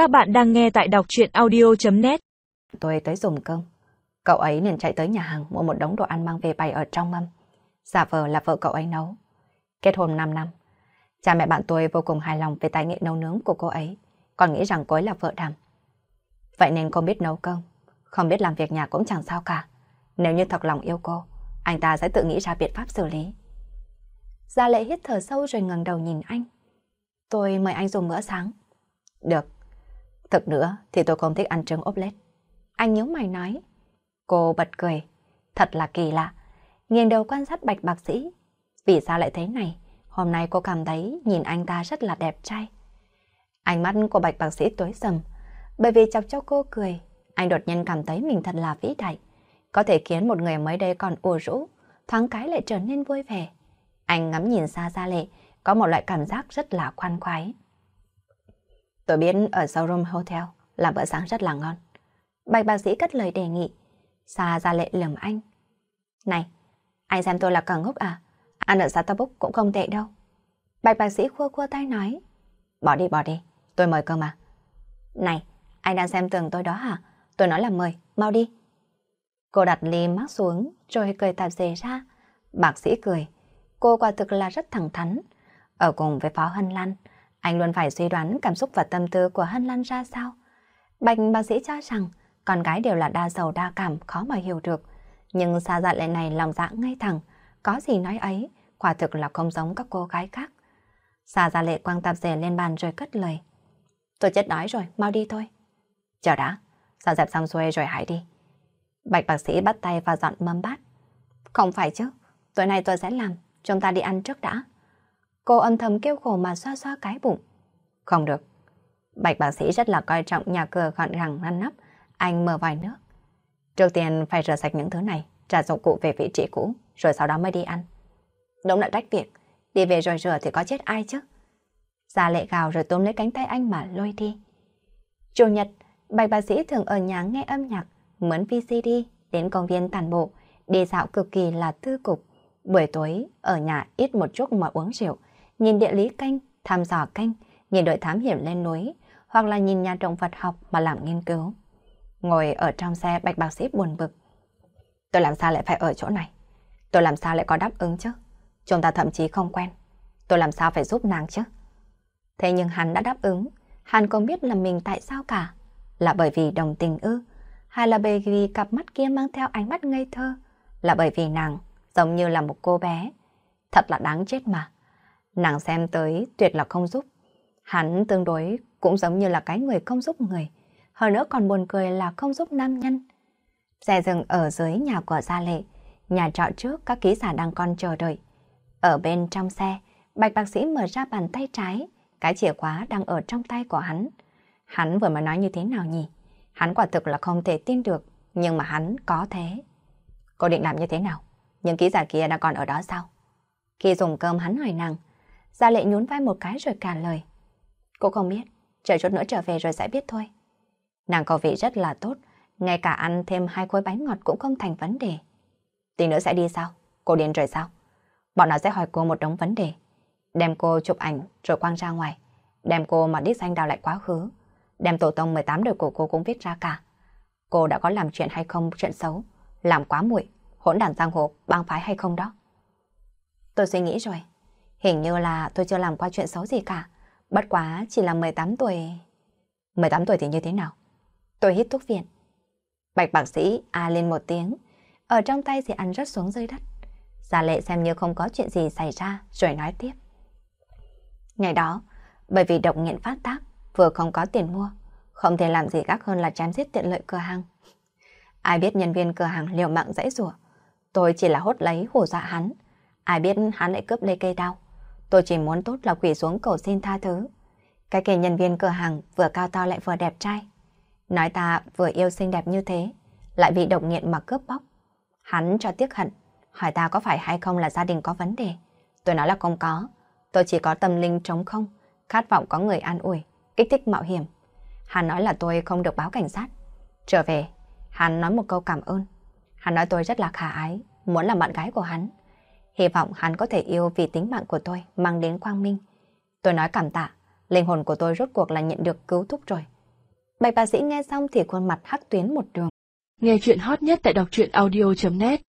Các bạn đang nghe tại đọc chuyện audio.net Tôi tới dùng cơm. Cậu ấy liền chạy tới nhà hàng mua một đống đồ ăn mang về bày ở trong mâm. Giả vờ là vợ cậu ấy nấu. Kết hôn 5 năm. Cha mẹ bạn tôi vô cùng hài lòng về tài nghệ nấu nướng của cô ấy, còn nghĩ rằng cô ấy là vợ đàm. Vậy nên không biết nấu cơm, không biết làm việc nhà cũng chẳng sao cả. Nếu như thật lòng yêu cô, anh ta sẽ tự nghĩ ra biện pháp xử lý. Gia lệ hít thở sâu rồi ngẩng đầu nhìn anh. Tôi mời anh dùng bữa sáng. Được. Thực nữa thì tôi không thích ăn trứng ốp lết. Anh nhớ mày nói. Cô bật cười. Thật là kỳ lạ. nghiêng đầu quan sát bạch bác sĩ. Vì sao lại thế này? Hôm nay cô cảm thấy nhìn anh ta rất là đẹp trai. Ánh mắt của bạch bác sĩ tối sầm. Bởi vì chọc cho cô cười, anh đột nhiên cảm thấy mình thật là vĩ đại. Có thể khiến một người mới đây còn ủ rũ, thoáng cái lại trở nên vui vẻ. Anh ngắm nhìn xa xa lệ, có một loại cảm giác rất là khoan khoái. Tôi biết ở showroom hotel là bữa sáng rất là ngon. Bạch bác sĩ cất lời đề nghị. Xa ra lệ lườm anh. Này, anh xem tôi là càng ngốc à? Ăn ở Starbucks cũng không tệ đâu. Bạch bác sĩ khua khua tay nói. Bỏ đi, bỏ đi. Tôi mời cơ mà. Này, anh đang xem tường tôi đó hả? Tôi nói là mời, mau đi. Cô đặt ly mắc xuống rồi cười tạp dề ra. Bác sĩ cười. Cô quả thực là rất thẳng thắn. Ở cùng với Phó Hân Lan, anh luôn phải suy đoán cảm xúc và tâm tư của Hân Lan ra sao. Bạch bác sĩ cho rằng con gái đều là đa sầu đa cảm, khó mà hiểu được. Nhưng xa dạ lệ này lòng dạ ngay thẳng, có gì nói ấy, quả thực là không giống các cô gái khác. Xa dạ lệ quăng tạp dề lên bàn rồi cất lời. Tôi chết đói rồi, mau đi thôi. Chờ đã, dọn dẹp xong xuôi rồi hãy đi. Bạch bác sĩ bắt tay và dọn mâm bát. Không phải chứ, tối nay tôi sẽ làm, chúng ta đi ăn trước đã. Cô âm thầm kêu khổ mà xoa xoa cái bụng. Không được. Bạch bác sĩ rất là coi trọng nhà cửa gọn gàng ngăn nắp. Anh mở vài nước. Trước tiên phải rửa sạch những thứ này, trả dụng cụ về vị trí cũ, rồi sau đó mới đi ăn. Đúng là trách việc. Đi về rồi rửa thì có chết ai chứ? Gia lệ gào rồi tôm lấy cánh tay anh mà lôi đi. Chủ nhật, bạch bác sĩ thường ở nhà nghe âm nhạc, mướn VCD, đến công viên tàn bộ, đi dạo cực kỳ là thư cục. Buổi tối, ở nhà ít một chút mà uống rượu, nhìn địa lý canh, tham dò canh, nhìn đội thám hiểm lên núi, hoặc là nhìn nhà động vật học mà làm nghiên cứu. Ngồi ở trong xe bạch bác sĩ buồn bực. Tôi làm sao lại phải ở chỗ này? Tôi làm sao lại có đáp ứng chứ? Chúng ta thậm chí không quen. Tôi làm sao phải giúp nàng chứ? Thế nhưng hắn đã đáp ứng, hắn không biết là mình tại sao cả. Là bởi vì đồng tình ư? Hay là bởi vì cặp mắt kia mang theo ánh mắt ngây thơ? Là bởi vì nàng giống như là một cô bé? Thật là đáng chết mà. Nàng xem tới tuyệt là không giúp. Hắn tương đối cũng giống như là cái người không giúp người. Hơn nữa còn buồn cười là không giúp nam nhân. Xe dừng ở dưới nhà của Gia Lệ. Nhà trọ trước các ký giả đang còn chờ đợi. Ở bên trong xe, bạch bác sĩ mở ra bàn tay trái. Cái chìa khóa đang ở trong tay của hắn. Hắn vừa mới nói như thế nào nhỉ? Hắn quả thực là không thể tin được, nhưng mà hắn có thế. Cô định làm như thế nào? Nhưng ký giả kia đã còn ở đó sao? Khi dùng cơm hắn hỏi nàng, Gia lệ nhún vai một cái rồi cản lời. Cô không biết, chờ chút nữa trở về rồi sẽ biết thôi. Nàng có vị rất là tốt, ngay cả ăn thêm hai khối bánh ngọt cũng không thành vấn đề. Tí nữa sẽ đi sao? Cô điên rồi sao? Bọn nó sẽ hỏi cô một đống vấn đề. Đem cô chụp ảnh rồi quăng ra ngoài. Đem cô mà đích danh đào lại quá khứ. Đem tổ tông 18 đời của cô cũng viết ra cả. Cô đã có làm chuyện hay không chuyện xấu, làm quá muội, hỗn đàn giang hồ, bang phái hay không đó. Tôi suy nghĩ rồi. Hình như là tôi chưa làm qua chuyện xấu gì cả. Bất quá chỉ là 18 tuổi. 18 tuổi thì như thế nào? Tôi hít thuốc viện. Bạch bác sĩ a lên một tiếng. Ở trong tay thì ăn rớt xuống rơi đất. Gia lệ xem như không có chuyện gì xảy ra rồi nói tiếp. Ngày đó, bởi vì độc nghiện phát tác, vừa không có tiền mua, không thể làm gì khác hơn là chém giết tiện lợi cửa hàng. Ai biết nhân viên cửa hàng liều mạng dãy rủa Tôi chỉ là hốt lấy hù dọa hắn. Ai biết hắn lại cướp lấy cây đao. Tôi chỉ muốn tốt là quỳ xuống cầu xin tha thứ. Cái kẻ nhân viên cửa hàng vừa cao to lại vừa đẹp trai. Nói ta vừa yêu xinh đẹp như thế, lại bị độc nghiện mà cướp bóc. Hắn cho tiếc hận, hỏi ta có phải hay không là gia đình có vấn đề. Tôi nói là không có, tôi chỉ có tâm linh trống không, khát vọng có người an ủi, kích thích mạo hiểm. Hắn nói là tôi không được báo cảnh sát. Trở về, hắn nói một câu cảm ơn. Hắn nói tôi rất là khả ái, muốn làm bạn gái của hắn. Hy vọng hắn có thể yêu vì tính mạng của tôi mang đến quang minh. Tôi nói cảm tạ, linh hồn của tôi rốt cuộc là nhận được cứu thúc rồi. Bạch bác sĩ nghe xong thì khuôn mặt hắc tuyến một đường. Nghe chuyện hot nhất tại đọc truyện audio.net